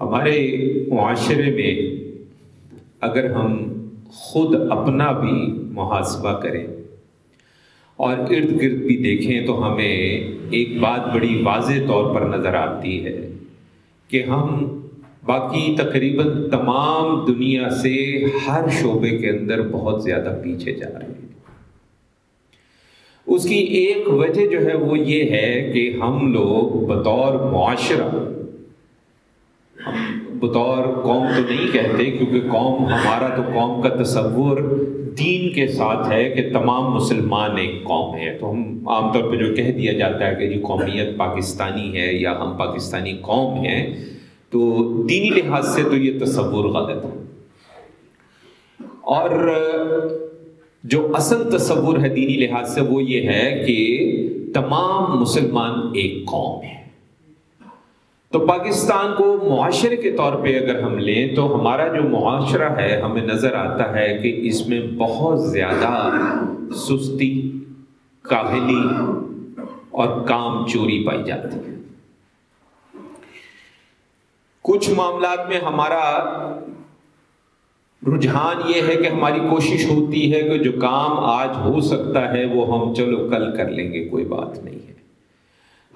ہمارے معاشرے میں اگر ہم خود اپنا بھی محاسبہ کریں اور ارد گرد بھی دیکھیں تو ہمیں ایک بات بڑی واضح طور پر نظر آتی ہے کہ ہم باقی تقریباً تمام دنیا سے ہر شعبے کے اندر بہت زیادہ پیچھے جا رہے ہیں۔ اس کی ایک وجہ جو ہے وہ یہ ہے کہ ہم لوگ بطور معاشرہ بطور قوم تو نہیں کہتے، کیونکہ قوم ہمارا تو قوم کا تصور دین کے ساتھ ہے کہ تمام مسلمان ایک قوم ہے۔ تو ہم عام طور پہ جو کہہ دیا جاتا ہے کہ جی قومیت پاکستانی ہے یا ہم پاکستانی قوم ہیں، تو دینی لحاظ سے تو یہ تصور غلط ہے۔ اور جو اصل تصور ہے دینی لحاظ سے وہ یہ ہے کہ تمام مسلمان ایک قوم ہے تو پاکستان کو معاشرے کے طور پہ اگر ہم لیں تو ہمارا جو معاشرہ ہے، ہمیں نظر آتا ہے کہ اس میں بہت زیادہ سستی، کاہلی اور کام چوری پائی جاتی ہے۔ کچھ معاملات میں ہمارا رجحان یہ ہے کہ ہماری کوشش ہوتی ہے کہ جو کام آج ہو سکتا ہے وہ ہم چلو کل کر لیں گے، کوئی بات نہیں ہے۔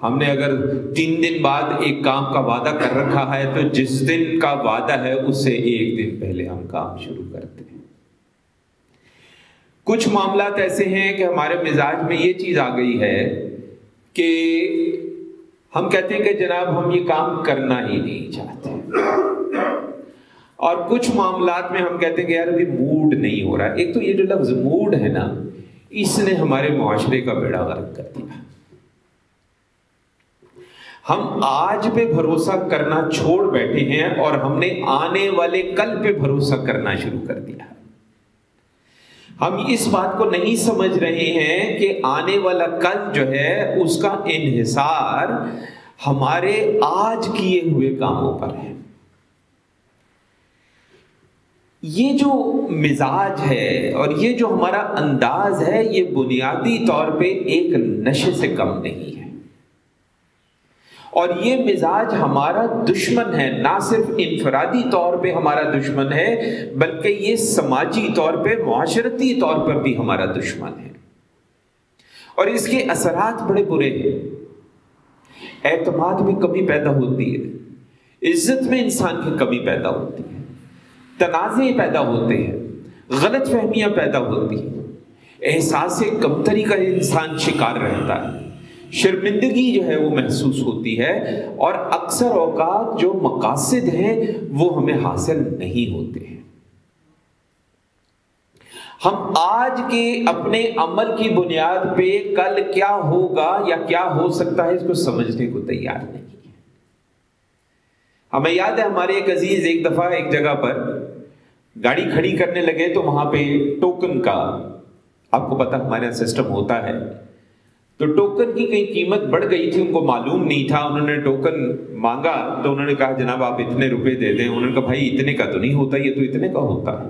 ہم نے اگر تین دن بعد ایک کام کا وعدہ کر رکھا ہے تو جس دن کا وعدہ ہے اس سے ایک دن پہلے ہم کام شروع کرتے ہیں۔ کچھ معاملات ایسے ہیں کہ ہمارے مزاج میں یہ چیز آ گئی ہے کہ ہم کہتے ہیں کہ جناب ہم یہ کام کرنا ہی نہیں چاہتے۔ اور کچھ معاملات میں ہم کہتے ہیں کہ یار ابھی موڈ نہیں ہو رہا۔ ایک تو یہ جو لفظ موڈ ہے نا، اس نے ہمارے معاشرے کا بیڑا غرق کر دیا۔ ہم آج پہ بھروسہ کرنا چھوڑ بیٹھے ہیں اور ہم نے آنے والے کل پہ بھروسہ کرنا شروع کر دیا۔ ہم اس بات کو نہیں سمجھ رہے ہیں کہ آنے والا کل جو ہے اس کا انحصار ہمارے آج کیے ہوئے کاموں پر ہے۔ یہ جو مزاج ہے اور یہ جو ہمارا انداز ہے یہ بنیادی طور پہ ایک نشے سے کم نہیں ہے۔ اور یہ مزاج ہمارا دشمن ہے، نہ صرف انفرادی طور پہ ہمارا دشمن ہے، بلکہ یہ سماجی طور پہ، معاشرتی طور پر بھی ہمارا دشمن ہے۔ اور اس کے اثرات بڑے برے ہیں۔ اعتماد میں کمی پیدا ہوتی ہے۔ عزت میں انسان کی کمی پیدا ہوتی ہے۔ تنازع پیدا ہوتے ہیں۔ غلط فہمیاں پیدا ہوتی ہیں۔ احساس کمتری کا انسان شکار رہتا ہے۔ شرمندگی جو ہے وہ محسوس ہوتی ہے اور اکثر اوقات جو مقاصد ہیں وہ ہمیں حاصل نہیں ہوتے ہیں۔ ہم آج کے اپنے عمل کی بنیاد پہ کل کیا ہوگا یا کیا ہو سکتا ہے اس کو سمجھنے کو تیار نہیں ہمیں یاد ہے ہمارے ایک عزیز ایک دفعہ ایک جگہ پر گاڑی کھڑی کرنے لگے تو وہاں پہ ٹوکن کا آپ کو پتا ہمارے یہاں سسٹم ہوتا ہے۔ تو ٹوکن کی کئی قیمت بڑھ گئی تھی، ان کو معلوم نہیں تھا۔ انہوں نے ٹوکن مانگا تو انہوں نے کہا، جناب، آپ اتنے روپے دے دیں۔ انہوں نے کہا، بھائی، اتنے کا تو نہیں ہوتا، یہ تو اتنے کا ہوتا۔ ہے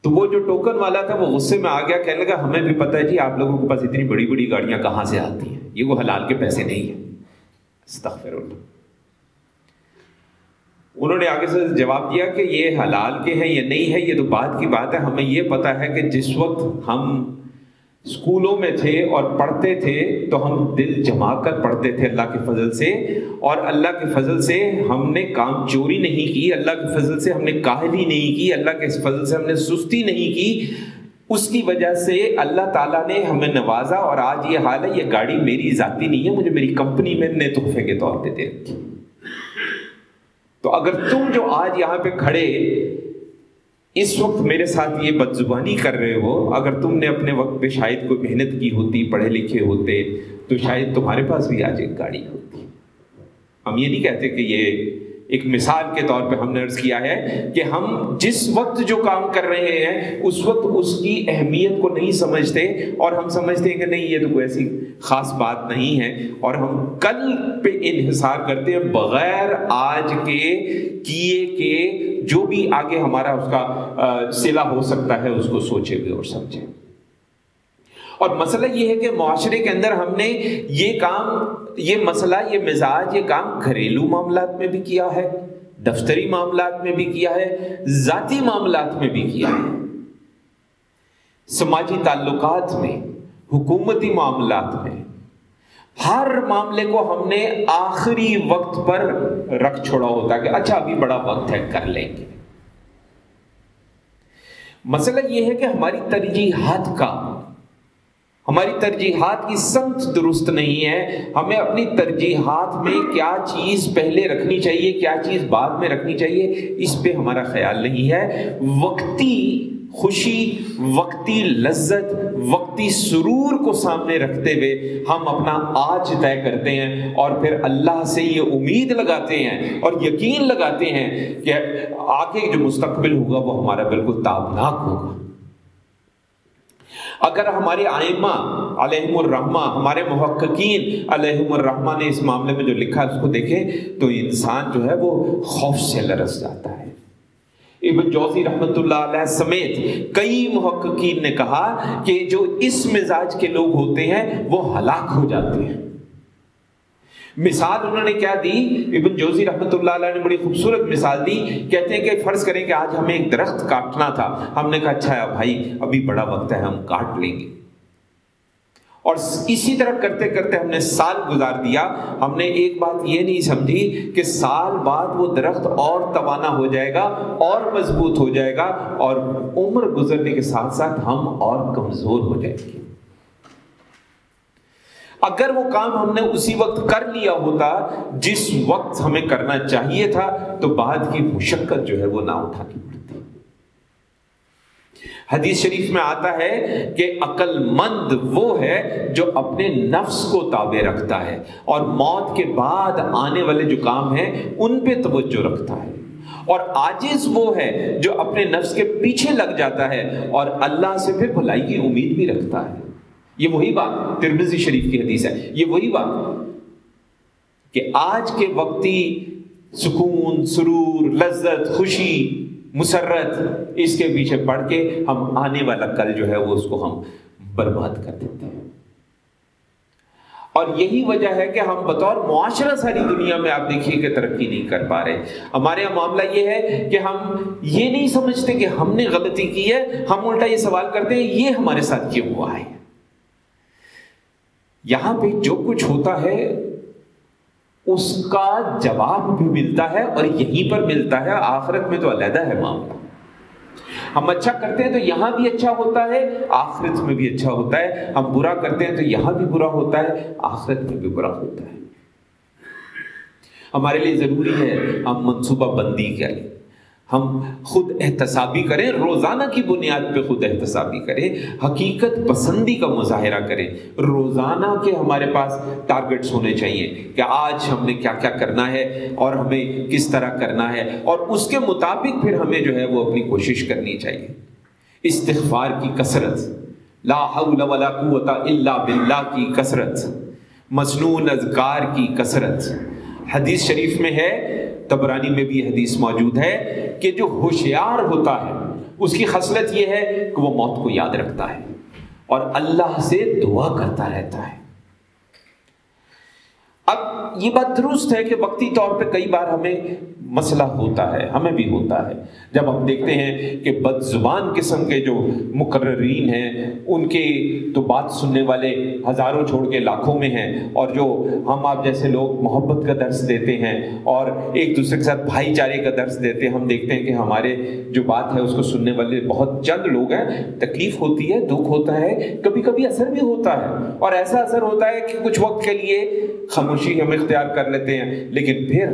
تو وہ جو ٹوکن والا تھا، وہ غصے میں آ گیا، کہنے لگا، ہمیں بھی پتا ہے جی آپ لوگوں کے پاس اتنی بڑی بڑی گاڑیاں کہاں سے آتی ہیں؟ یہ وہ حلال کے پیسے نہیں ہیں۔ استغفر اللہ۔ انہوں نے آگے سے جواب دیا کہ یہ حلال کے ہیں یا نہیں ہے یہ تو بات کی بات ہے۔ ہمیں یہ پتا ہے کہ جس وقت ہم اسکولوں میں تھے اور پڑھتے تھے تو ہم دل جما کر پڑھتے تھے اللہ کے فضل سے اور اللہ کے فضل سے ہم نے کام چوری نہیں کی، اللہ کے فضل سے ہم نے کاہلی نہیں کی، اللہ کے فضل سے ہم نے سستی نہیں کی۔ اس کی وجہ سے اللہ تعالیٰ نے ہمیں نوازا اور آج یہ حال ہے، یہ گاڑی میری ذاتی نہیں ہے، مجھے میری کمپنی میں نے تحفے کے طور پہ دے رکھی۔ تو اگر تم جو آج یہاں پہ کھڑے اس وقت میرے ساتھ یہ بد زبانی کر رہے ہو، اگر تم نے اپنے وقت پہ شاید کوئی محنت کی ہوتی، پڑھے لکھے ہوتے، تو شاید تمہارے پاس بھی آج ایک گاڑی ہوتی۔ ہم یہ نہیں کہتے کہ یہ ایک مثال کے طور پہ ہم نے عرض کیا ہے کہ ہم جس وقت جو کام کر رہے ہیں، اس وقت اس کی اہمیت کو نہیں سمجھتے اور ہم سمجھتے ہیں کہ نہیں، یہ تو کوئی ایسی خاص بات نہیں ہے۔ اور ہم کل پہ انحصار کرتے ہیں بغیر آج کے کیے کے جو بھی آگے ہمارا اس کا سلا ہو سکتا ہے، اس کو سوچے بھی اور سمجھے۔ اور مسئلہ یہ ہے کہ معاشرے کے اندر ہم نے یہ کام، یہ مسئلہ، یہ مزاج، یہ کام گھریلو معاملات میں بھی کیا ہے، دفتری معاملات میں بھی کیا ہے، ذاتی معاملات میں بھی کیا ہے۔ سماجی تعلقات میں، حکومتی معاملات میں ہر معاملے کو ہم نے آخری وقت پر رکھ چھوڑا ہوتا کہ اچھا ابھی بڑا وقت ہے، کر لیں گے۔ مسئلہ یہ ہے کہ ہماری ترجیحات کا، ہماری ترجیحات کی سمت درست نہیں ہے۔ ہمیں اپنی ترجیحات میں کیا چیز پہلے رکھنی چاہیے، کیا چیز بعد میں رکھنی چاہیے، اس پہ ہمارا خیال نہیں ہے۔ وقتی خوشی، وقتی لذت، وقتی سرور کو سامنے رکھتے ہوئے ہم اپنا آج طے کرتے ہیں اور پھر اللہ سے یہ امید لگاتے ہیں اور یقین لگاتے ہیں کہ آگے جو مستقبل ہوگا وہ ہمارا بالکل تابناک ہوگا۔ اگر ہمارے آئمہ علیہم الرحمہ، ہمارے محققین علیہم الرحمہ نے اس معاملے میں جو لکھا اس کو دیکھیں تو انسان جو ہے وہ خوف سے لرس جاتا ہے۔ ابن جوزی رحمت اللہ علیہ سمیت کئی محققین نے کہا کہ جو اس مزاج کے لوگ ہوتے ہیں وہ ہلاک ہو جاتے ہیں۔ مثال انہوں نے کیا دی؟ ابن جوزی رحمت اللہ علیہ نے بڑی خوبصورت مثال دی، کہتے ہیں کہ فرض کریں کہ آج ہمیں ایک درخت کاٹنا تھا۔ ہم نے کہا اچھا ہے بھائی، ابھی بڑا وقت ہے، ہم کاٹ لیں گے۔ اور اسی طرح کرتے کرتے ہم نے سال گزار دیا، ہم نے ایک بات یہ نہیں سمجھی کہ سال بعد وہ درخت اور توانا ہو جائے گا، اور مضبوط ہو جائے گا، اور عمر گزرنے کے ساتھ ساتھ ہم اور کمزور ہو جائیں گے۔ اگر وہ کام ہم نے اسی وقت کر لیا ہوتا، جس وقت ہمیں کرنا چاہیے تھا، تو بعد کی مشقت جو ہے وہ نہ اٹھانی حدیث شریف میں آتا ہے کہ عقل مند وہ ہے جو اپنے نفس کو تابع رکھتا ہے اور موت کے بعد آنے والے جو کام ہیں، ان پہ توجہ رکھتا ہے۔ اور آجز وہ ہے جو اپنے نفس کے پیچھے لگ جاتا ہے اور اللہ سے پھر بھلائی کی امید بھی رکھتا ہے۔ یہ وہی بات ترمزی شریف کی حدیث ہے۔ یہ وہی بات کہ آج کے وقتی سکون، سرور، لذت، خوشی مسرت، اس کے پیچھے پڑھ کے ہم آنے والا کل جو ہے وہ اس کو ہم برباد کر دیتے ہیں۔ اور یہی وجہ ہے کہ ہم بطور معاشرہ ساری دنیا میں آپ دیکھیے کہ ترقی نہیں کر پا رہے۔ ہمارے یہاں معاملہ یہ ہے کہ ہم یہ نہیں سمجھتے کہ ہم نے غلطی کی ہے، ہم الٹا یہ سوال کرتے ہیں، یہ ہمارے ساتھ کیوں ہوا ہے؟ یہاں پہ جو کچھ ہوتا ہے اس کا جواب بھی ملتا ہے اور یہیں پر ملتا ہے، آخرت میں تو علیحدہ ہے معاملہ۔ ہم اچھا کرتے ہیں تو یہاں بھی اچھا ہوتا ہے، آخرت میں بھی اچھا ہوتا ہے۔ ہم برا کرتے ہیں تو یہاں بھی برا ہوتا ہے، آخرت میں بھی برا ہوتا ہے۔ ہمارے لیے ضروری ہے، ہم منصوبہ بندی کریں ہم خود احتسابی کریں، روزانہ کی بنیاد پہ خود احتسابی کریں، حقیقت پسندی کا مظاہرہ کریں۔ روزانہ کے ہمارے پاس ٹارگٹس ہونے چاہیے کہ آج ہم نے کیا کیا کرنا ہے اور ہمیں کس طرح کرنا ہے اور اس کے مطابق پھر ہمیں جو ہے وہ اپنی کوشش کرنی چاہیے۔ استغفار کی کثرت، لا حول ولا قوت الا باللہ کی کثرت، مصنون اذکار کی کثرت۔ حدیث شریف میں ہے، تبرانی میں بھی حدیث موجود ہے کہ جو ہوشیار ہوتا ہے، اس کی خصلت یہ ہے کہ وہ موت کو یاد رکھتا ہے اور اللہ سے دعا کرتا رہتا ہے۔ اب یہ بات درست ہے کہ وقتی طور پہ کئی بار ہمیں مسئلہ ہوتا ہے، ہمیں بھی ہوتا ہے۔ جب ہم دیکھتے ہیں کہ بد زبان قسم کے جو مقررین ہیں، ان کے تو بات سننے والے ہزاروں چھوڑ کے لاکھوں میں ہیں اور جو ہم آپ جیسے لوگ محبت کا درس دیتے ہیں اور ایک دوسرے کے ساتھ بھائی چارے کا درس دیتے ہیں، ہم دیکھتے ہیں کہ ہمارے جو بات ہے، اس کو سننے والے بہت چند لوگ ہیں، تکلیف ہوتی ہے، دکھ ہوتا ہے، کبھی کبھی اثر بھی ہوتا ہے۔ اور ایسا اثر ہوتا ہے کہ کچھ وقت کے لیے خاموشی ہم اختیار کر لیتے ہیں۔ لیکن پھر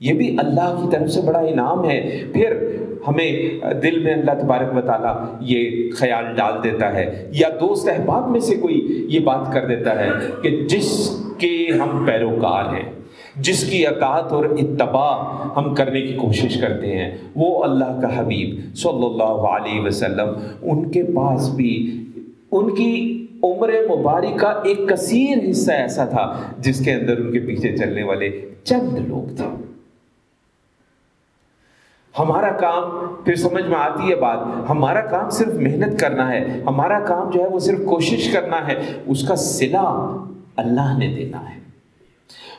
یہ بھی اللہ کی طرف سے بڑا انعام ہے۔ پھر ہمیں دل میں اللہ تبارک و تعالیٰ یہ خیال ڈال دیتا ہے۔ یا دوست احباب میں سے کوئی یہ بات کر دیتا ہے کہ جس کے ہم پیروکار ہیں، جس کی اطاعت اور اتباع ہم کرنے کی کوشش کرتے ہیں۔ وہ اللہ کا حبیب صلی اللہ علیہ وسلم، ان کے پاس بھی ان کی عمر مبارک کا ایک کثیر حصہ ایسا تھا جس کے اندر ان کے پیچھے چلنے والے چند لوگ تھے۔ ہمارا کام پھر سمجھ میں آتی ہے بات۔ ہمارا کام صرف محنت کرنا ہے۔ ہمارا کام جو ہے وہ صرف کوشش کرنا ہے۔ اس کا سلا اللہ نے دینا ہے۔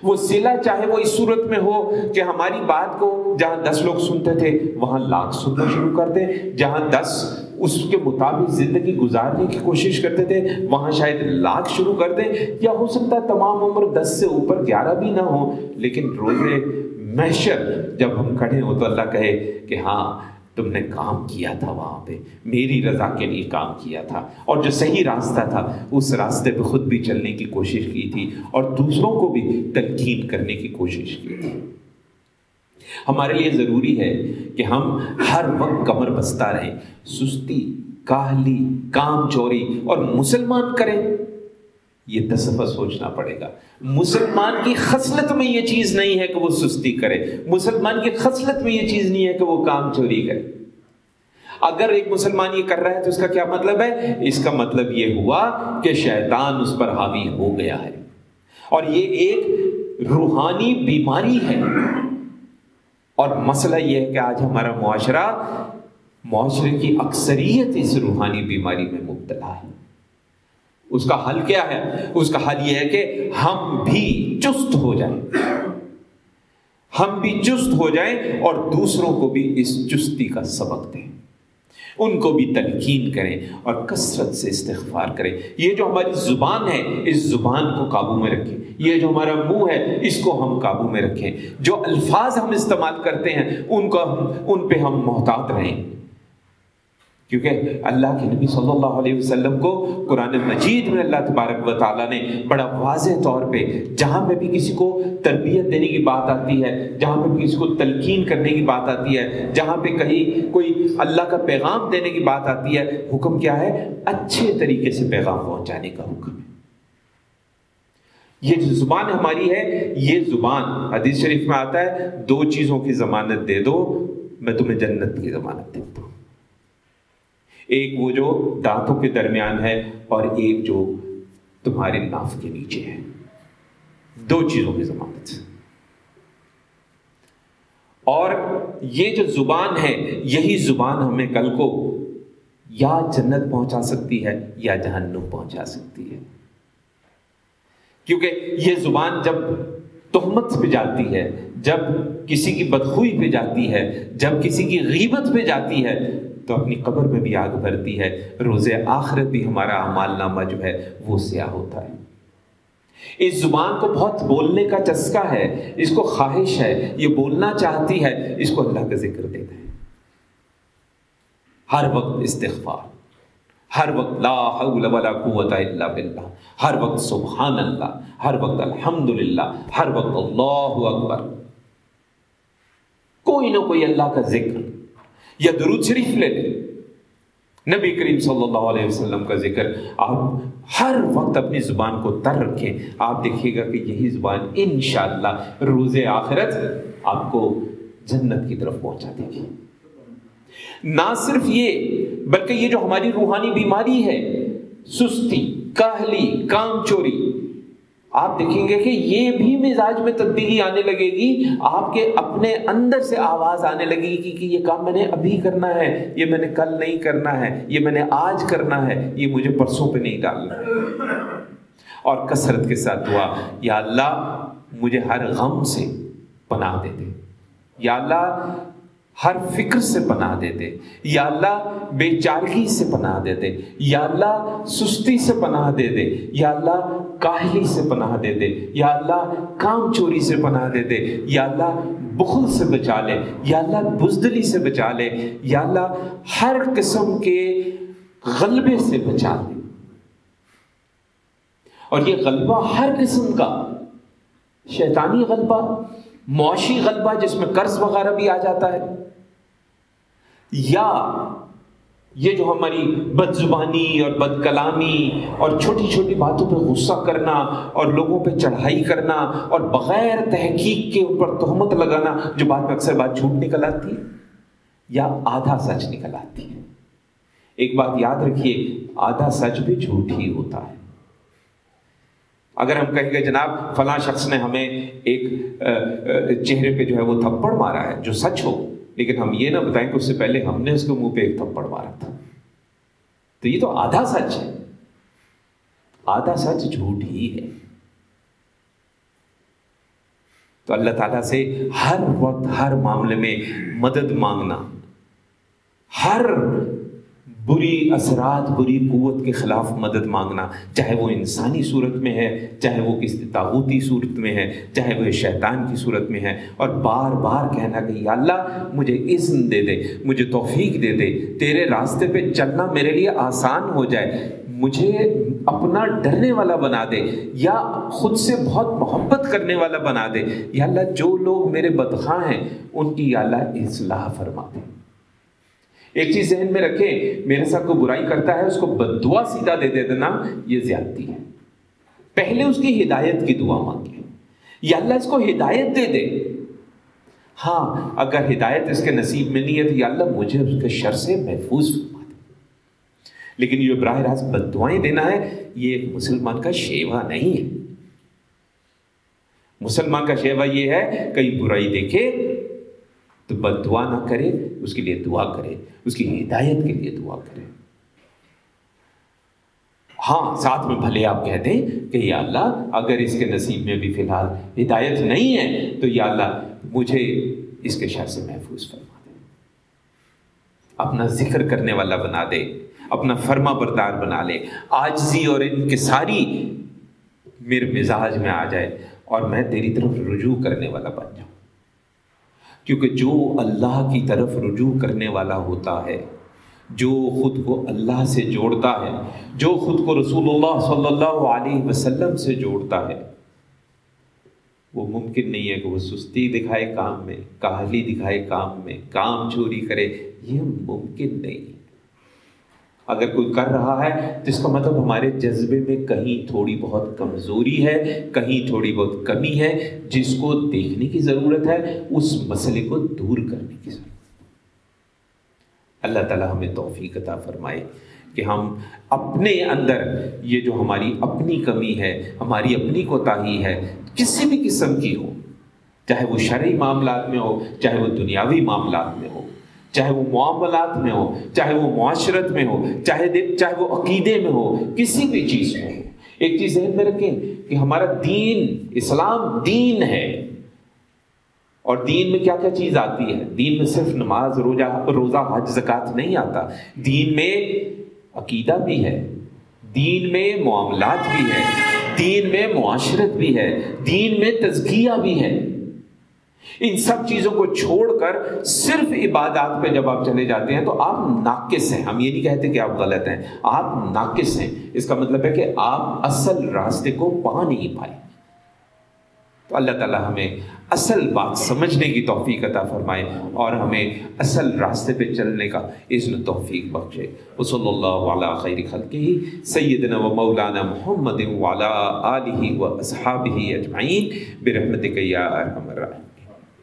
وہ سلا چاہے وہ اس صورت میں ہو کہ ہماری بات کو جہاں دس لوگ سنتے تھے، وہاں لاکھ سننا شروع کر دیں جہاں دس اس کے مطابق زندگی گزارنے کی کوشش کرتے تھے۔ وہاں شاید لاکھ شروع کر دیں یا ہو سکتا ہے تمام عمر دس سے اوپر گیارہ بھی نہ ہو لیکن روزے محشر جب ہم کھڑے ہوں تو اللہ کہے کہ ہاں تم نے کام کیا تھا وہاں پہ۔ میری رضا کے لیے کام کیا تھا۔ اور جو صحیح راستہ تھا، اس راستے پہ خود بھی چلنے کی کوشش کی تھی اور دوسروں کو بھی تلقین کرنے کی کوشش کی تھی۔ ہمارے لیے ضروری ہے کہ ہم ہر وقت کمر بستہ رہیں، سستی، کاہلی، کام چوری، اور مسلمان کریں۔ یہ دفعہ سوچنا پڑے گا۔ مسلمان کی خصلت میں یہ چیز نہیں ہے کہ وہ سستی کرے۔ مسلمان کی خصلت میں یہ چیز نہیں ہے کہ وہ کام چوری کرے۔ اگر ایک مسلمان یہ کر رہا ہے تو اس کا کیا مطلب ہے؟ اس کا مطلب یہ ہوا کہ شیطان اس پر حاوی ہو گیا ہے۔ اور یہ ایک روحانی بیماری ہے۔ اور مسئلہ یہ ہے کہ آج ہمارا معاشرہ معاشرے کی اکثریت اس روحانی بیماری میں مبتلا ہے۔ اس کا حل کیا ہے؟ اس کا حل یہ ہے کہ ہم بھی چست ہو جائیں۔ ہم بھی چست ہو جائیں اور دوسروں کو بھی اس چستی کا سبق دیں۔ ان کو بھی تلقین کریں اور کثرت سے استغفار کریں۔ یہ جو ہماری زبان ہے، اس زبان کو قابو میں رکھیں۔ یہ جو ہمارا منہ ہے، اس کو ہم قابو میں رکھیں۔ جو الفاظ ہم استعمال کرتے ہیں، ان کو ہم، ان پہ ہم محتاط رہیں۔ کیونکہ اللہ کے نبی صلی اللہ علیہ وسلم کو قرآن مجید میں اللہ تبارک و تعالیٰ نے بڑا واضح طور پہ، جہاں پہ بھی کسی کو تربیت دینے کی بات آتی ہے، جہاں پہ بھی کسی کو تلقین کرنے کی بات آتی ہے، جہاں پہ کہیں کوئی اللہ کا پیغام دینے کی بات آتی ہے، حکم کیا ہے؟ اچھے طریقے سے پیغام پہنچانے کا حکم ہے۔ یہ جو زبان ہماری ہے، یہ زبان۔ حدیث شریف میں آتا ہے، دو چیزوں کی ضمانت دے دو، میں تمہیں جنت کی ضمانت دیتا ہوں ایک وہ جو دانتوں کے درمیان ہے اور ایک جو تمہارے ناف کے نیچے ہے۔ دو چیزوں کی ضمانت۔ اور یہ جو زبان ہے، یہی زبان ہمیں کل کو یا جنت پہنچا سکتی ہے یا جہنم پہنچا سکتی ہے۔ کیونکہ یہ زبان جب تہمت پہ جاتی ہے، جب کسی کی بدخوئی پہ جاتی ہے، جب کسی کی غیبت پہ جاتی ہے، تو اپنی قبر میں بھی آگ بھرتی ہے۔ روز آخرت بھی ہمارا اعمال نامہ جو ہے، وہ سیاہ ہوتا ہے۔ اس زبان کو بہت بولنے کا چسکا ہے، اس کو خواہش ہے، یہ بولنا چاہتی ہے، اس کو اللہ کا ذکر دینا ہے۔ ہر وقت استغفار۔ ہر وقت لا حول ولا قوت الا باللہ۔ ہر وقت سبحان اللہ ہر وقت الحمد للہ ہر وقت اللہ اکبر۔ کوئی نہ کوئی اللہ کا ذکر یا درود شریف لے لیں نبی کریم صلی اللہ علیہ وسلم کا ذکر۔ آپ ہر وقت اپنی زبان کو تر رکھیں۔ آپ دیکھیے گا کہ یہی زبان انشاءاللہ روز آخرت آپ کو جنت کی طرف پہنچا دے گی نہ صرف یہ، بلکہ یہ جو ہماری روحانی بیماری ہے، سستی، کاہلی، کام چوری، آپ دیکھیں گے کہ یہ بھی مزاج میں تبدیلی آنے لگے گی، آپ کے اپنے اندر سے آواز آنے لگے گی کہ یہ کام میں نے ابھی کرنا ہے، یہ میں نے کل نہیں کرنا ہے، یہ میں نے آج کرنا ہے، یہ مجھے پرسوں پہ نہیں ڈالنا ہے۔ اور کثرت کے ساتھ دعا، یا اللہ مجھے ہر غم سے پناہ دے دے۔ یا اللہ ہر فکر سے پناہ دے دے یا اللہ بے چارگی سے پناہ دے دے یا اللہ سستی سے پناہ دے دے یا اللہ کاہلی سے پناہ دے دے یا اللہ کام چوری سے پناہ دے دے یا اللہ بخل سے بچا لے، یا اللہ بزدلی سے بچا لے، یا اللہ ہر قسم کے غلبے سے بچا لے۔ اور یہ غلبہ ہر قسم کا، شیطانی غلبہ، معاشی غلبہ جس میں قرض وغیرہ بھی آ جاتا ہے۔ یا یہ جو ہماری بد زبانی اور بد کلامی اور چھوٹی چھوٹی باتوں پہ غصہ کرنا اور لوگوں پہ چڑھائی کرنا اور بغیر تحقیق کے اوپر تہمت لگانا جو بات میں اکثر بات جھوٹ نکل آتی ہے یا آدھا سچ نکل آتی ہے؟ ایک بات یاد رکھیے، آدھا سچ بھی جھوٹ ہی ہوتا ہے۔ اگر ہم کہیں گے جناب، فلاں شخص نے ہمیں ایک چہرے پہ جو ہے وہ تھپڑ مارا ہے، جو سچ ہو لیکن ہم یہ نہ بتائیں کہ اس سے پہلے ہم نے اس کے منہ پہ ایک تھپڑ مارا تھا۔ تو یہ تو آدھا سچ ہے۔ آدھا سچ جھوٹ ہی ہے۔ تو اللہ تعالیٰ سے ہر وقت ہر معاملے میں مدد مانگنا، ہر بری اثرات، بری قوت کے خلاف مدد مانگنا، چاہے وہ انسانی صورت میں ہے، چاہے وہ کسی تعوتی صورت میں ہے، چاہے وہ شیطان کی صورت میں ہے، اور بار بار کہنا کہ یا اللہ، مجھے اذن دے دے، مجھے توفیق دے دے، تیرے راستے پہ چلنا میرے لیے آسان ہو جائے، مجھے اپنا ڈرنے والا بنا دے، یا خود سے بہت محبت کرنے والا بنا دے۔ یا اللہ، جو لوگ میرے بدخواں ہیں، ان کی یا اللہ اصلاح فرما دے۔ ایک چیز ذہن میں رکھیں، میرے ساتھ کوئی برائی کرتا ہے، اس کو بد دعا سیدھا دے دے دینا یہ زیادتی ہے۔ پہلے اس کی ہدایت کی دعا مانگے یا اللہ اس کو ہدایت دے دے۔ ہاں اگر ہدایت اس کے نصیب میں نہیں ہے تو یا اللہ مجھے اس کے شر سے محفوظ فرما دے۔ لیکن یہ براہ راست بد دعائیں دینا ہے، یہ ایک مسلمان کا شیوا نہیں ہے۔ مسلمان کا شیوا یہ ہے، کئی برائی دیکھے تو بد دعا نہ کرے، اس کے لیے دعا کرے، اس کی ہدایت کے لیے دعا کرے۔ ہاں ساتھ میں بھلے آپ کہہ دیں کہ یا اللہ، اگر اس کے نصیب میں بھی فی الحال ہدایت نہیں ہے، تو یا اللہ، مجھے اس کے شر سے محفوظ فرما دے۔ اپنا ذکر کرنے والا بنا دے، اپنا فرما بردار بنا لے۔ آجزی اور ان کے ساری میرے مزاج میں آ جائے اور میں تیری طرف رجوع کرنے والا بن جاؤں۔ کیونکہ جو اللہ کی طرف رجوع کرنے والا ہوتا ہے، جو خود کو اللہ سے جوڑتا ہے، جو خود کو رسول اللہ صلی اللہ علیہ وسلم سے جوڑتا ہے۔ وہ ممکن نہیں ہے کہ وہ سستی دکھائے کام میں، کاہلی دکھائے کام میں، کام چوری کرے، یہ ممکن نہیں۔ اگر کوئی کر رہا ہے، تو اس کا مطلب ہمارے جذبے میں کہیں تھوڑی بہت کمزوری ہے، کہیں تھوڑی بہت کمی ہے۔ جس کو دیکھنے کی ضرورت ہے، اس مسئلے کو دور کرنے کی ضرورت اللہ تعالیٰ ہمیں توفیق عطا فرمائے کہ ہم اپنے اندر یہ جو ہماری اپنی کمی ہے، ہماری اپنی کوتاہی ہے، کسی بھی قسم کی ہو، چاہے وہ شرعی معاملات میں ہو، چاہے وہ دنیاوی معاملات میں ہو چاہے وہ معاملات میں ہو، چاہے وہ معاشرت میں ہو، چاہے چاہے وہ عقیدے میں ہو، کسی بھی چیز میں ہو۔ ایک چیز ذہن میں رکھیں کہ ہمارا دین، اسلام دین ہے۔ اور دین میں کیا کیا چیز آتی ہے؟ دین میں صرف نماز، روزہ روزہ، حج زکات نہیں آتا۔ دین میں عقیدہ بھی ہے۔ دین میں معاملات بھی ہے دین میں معاشرت بھی ہے۔ دین میں تزکیہ بھی ہے۔ ان سب چیزوں کو چھوڑ کر صرف عبادات پہ جب آپ چلے جاتے ہیں تو آپ ناقص ہیں۔ ہم یہ نہیں کہتے کہ آپ غلط ہیں، آپ ناقص ہیں۔ اس کا مطلب ہے کہ آپ اصل راستے کو پا نہیں پائے۔ تو اللہ تعالیٰ ہمیں اصل بات سمجھنے کی توفیق عطا فرمائے اور ہمیں اصل راستے پہ چلنے کا اذن توفیق بخشے۔ وہ اللہ علیہ خیر خلقی سیدنا و مولانا محمد والا علیہ و اصحابہ اجمعین۔ برحمتک یا ارحم الراحمین۔